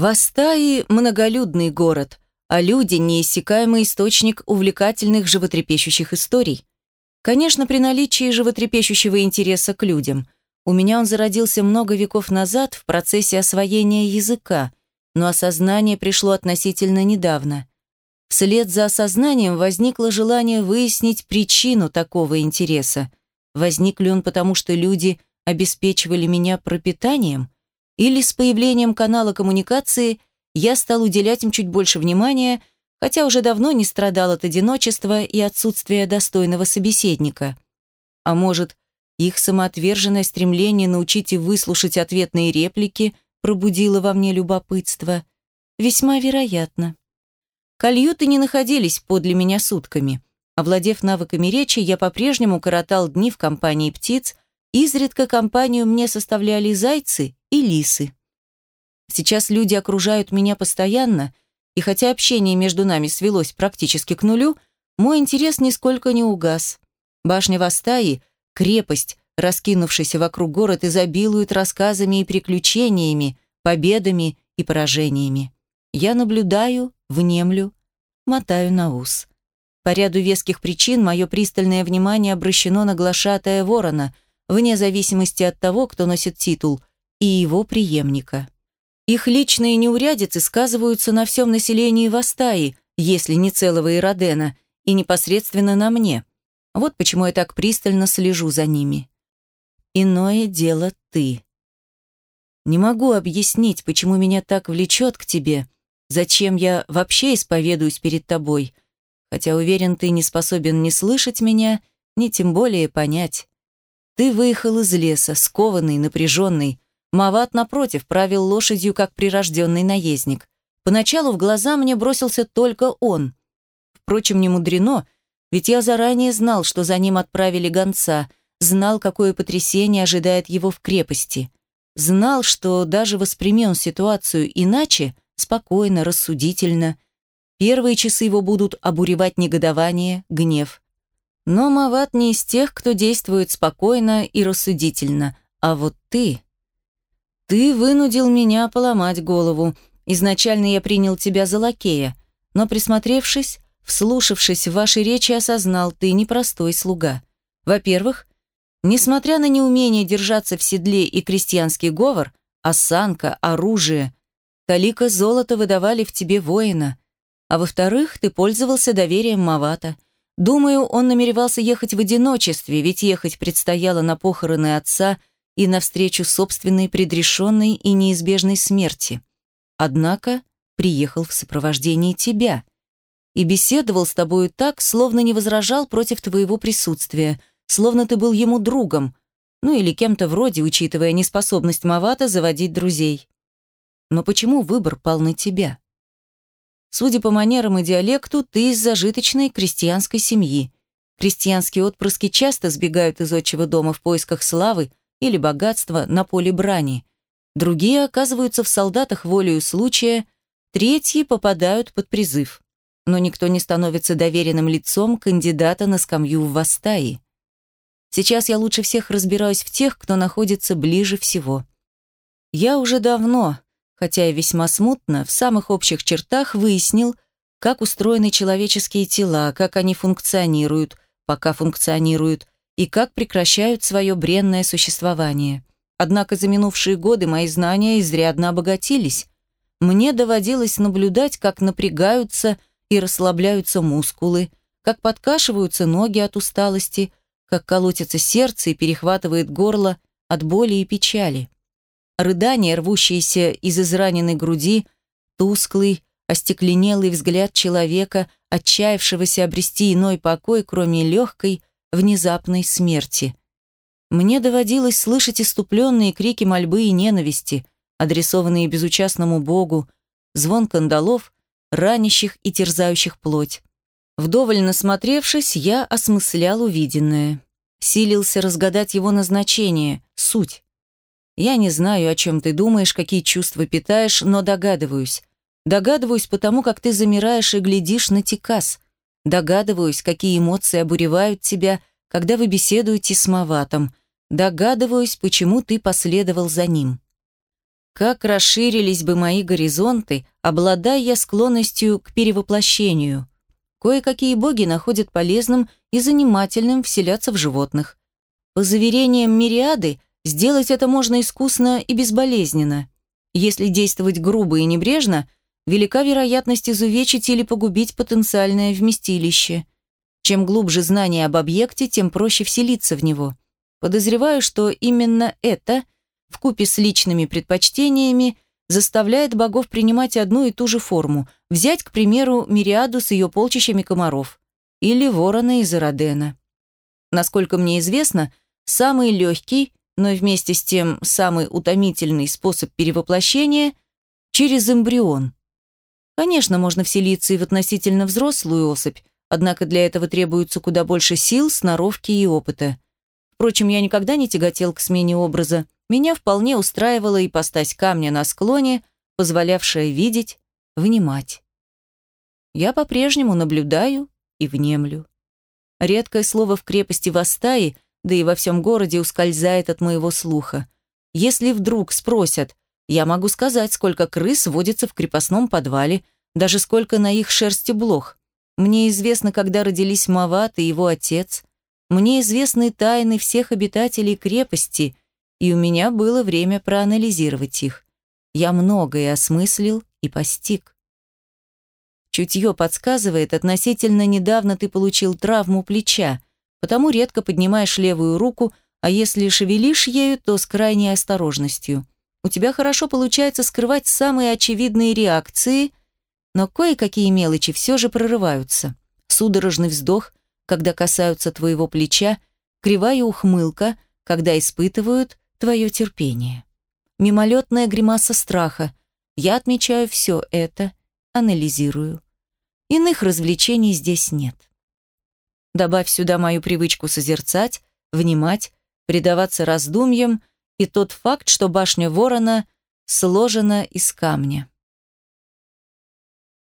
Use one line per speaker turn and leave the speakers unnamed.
Вастаи – многолюдный город, а люди – неиссякаемый источник увлекательных животрепещущих историй. Конечно, при наличии животрепещущего интереса к людям. У меня он зародился много веков назад в процессе освоения языка, но осознание пришло относительно недавно. Вслед за осознанием возникло желание выяснить причину такого интереса. Возник ли он потому, что люди обеспечивали меня пропитанием – или с появлением канала коммуникации я стал уделять им чуть больше внимания, хотя уже давно не страдал от одиночества и отсутствия достойного собеседника. А может, их самоотверженное стремление научить и выслушать ответные реплики пробудило во мне любопытство? Весьма вероятно. Кальюты не находились подле меня сутками. Овладев навыками речи, я по-прежнему коротал дни в компании птиц, изредка компанию мне составляли зайцы и лисы. Сейчас люди окружают меня постоянно, и хотя общение между нами свелось практически к нулю, мой интерес нисколько не угас. Башня Вастаи, крепость, раскинувшаяся вокруг город, изобилует рассказами и приключениями, победами и поражениями. Я наблюдаю, внемлю, мотаю на ус. По ряду веских причин мое пристальное внимание обращено на глашатая ворона, вне зависимости от того, кто носит титул, и его преемника. Их личные неурядицы сказываются на всем населении Вастаи, если не целого Иродена, и непосредственно на мне. Вот почему я так пристально слежу за ними. Иное дело ты. Не могу объяснить, почему меня так влечет к тебе, зачем я вообще исповедуюсь перед тобой, хотя уверен, ты не способен ни слышать меня, ни тем более понять. Ты выехал из леса, скованный, напряженный, Мават, напротив, правил лошадью, как прирожденный наездник. Поначалу в глаза мне бросился только он. Впрочем, не мудрено, ведь я заранее знал, что за ним отправили гонца, знал, какое потрясение ожидает его в крепости. Знал, что даже восприми он ситуацию иначе, спокойно, рассудительно, первые часы его будут обуревать негодование, гнев. Но Мават не из тех, кто действует спокойно и рассудительно, а вот ты... Ты вынудил меня поломать голову. Изначально я принял тебя за лакея, но присмотревшись, вслушавшись в ваши речи, осознал, ты непростой слуга. Во-первых, несмотря на неумение держаться в седле и крестьянский говор, осанка, оружие, талика золота выдавали в тебе воина. А во-вторых, ты пользовался доверием Мавата. Думаю, он намеревался ехать в одиночестве, ведь ехать предстояло на похороны отца – и навстречу собственной предрешенной и неизбежной смерти. Однако приехал в сопровождении тебя и беседовал с тобою так, словно не возражал против твоего присутствия, словно ты был ему другом, ну или кем-то вроде, учитывая неспособность Мавата заводить друзей. Но почему выбор пал на тебя? Судя по манерам и диалекту, ты из зажиточной крестьянской семьи. Крестьянские отпрыски часто сбегают из отчего дома в поисках славы, или богатства на поле брани. Другие оказываются в солдатах волею случая, третьи попадают под призыв. Но никто не становится доверенным лицом кандидата на скамью в Вастаи. Сейчас я лучше всех разбираюсь в тех, кто находится ближе всего. Я уже давно, хотя и весьма смутно, в самых общих чертах выяснил, как устроены человеческие тела, как они функционируют, пока функционируют, и как прекращают свое бренное существование. Однако за минувшие годы мои знания изрядно обогатились. Мне доводилось наблюдать, как напрягаются и расслабляются мускулы, как подкашиваются ноги от усталости, как колотится сердце и перехватывает горло от боли и печали. Рыдание, рвущееся из израненной груди, тусклый, остекленелый взгляд человека, отчаявшегося обрести иной покой, кроме легкой, внезапной смерти. Мне доводилось слышать иступленные крики мольбы и ненависти, адресованные безучастному Богу, звон кандалов, ранящих и терзающих плоть. Вдоволь насмотревшись, я осмыслял увиденное. Силился разгадать его назначение, суть. Я не знаю, о чем ты думаешь, какие чувства питаешь, но догадываюсь. Догадываюсь потому, как ты замираешь и глядишь на Тикас. Догадываюсь, какие эмоции обуревают тебя, когда вы беседуете с Маватом. Догадываюсь, почему ты последовал за ним. Как расширились бы мои горизонты, обладая я склонностью к перевоплощению. Кое-какие боги находят полезным и занимательным вселяться в животных. По заверениям Мириады, сделать это можно искусно и безболезненно. Если действовать грубо и небрежно, велика вероятность изувечить или погубить потенциальное вместилище. Чем глубже знание об объекте, тем проще вселиться в него. Подозреваю, что именно это – вкупе с личными предпочтениями, заставляет богов принимать одну и ту же форму, взять, к примеру, мириаду с ее полчищами комаров или ворона из Иродена. Насколько мне известно, самый легкий, но вместе с тем самый утомительный способ перевоплощения – через эмбрион. Конечно, можно вселиться и в относительно взрослую особь, однако для этого требуется куда больше сил, сноровки и опыта. Впрочем, я никогда не тяготел к смене образа, меня вполне устраивала ипостась камня на склоне, позволявшая видеть, внимать. Я по-прежнему наблюдаю и внемлю. Редкое слово в крепости Вастаи, да и во всем городе ускользает от моего слуха. Если вдруг спросят, я могу сказать, сколько крыс водится в крепостном подвале, даже сколько на их шерсти блох. Мне известно, когда родились Мават и его отец. Мне известны тайны всех обитателей крепости — и у меня было время проанализировать их. Я многое осмыслил и постиг. Чутье подсказывает, относительно недавно ты получил травму плеча, потому редко поднимаешь левую руку, а если шевелишь ею, то с крайней осторожностью. У тебя хорошо получается скрывать самые очевидные реакции, но кое-какие мелочи все же прорываются. Судорожный вздох, когда касаются твоего плеча, кривая ухмылка, когда испытывают твое терпение. Мимолетная гримаса страха. Я отмечаю все это, анализирую. Иных развлечений здесь нет. Добавь сюда мою привычку созерцать, внимать, предаваться раздумьям и тот факт, что башня ворона сложена из камня.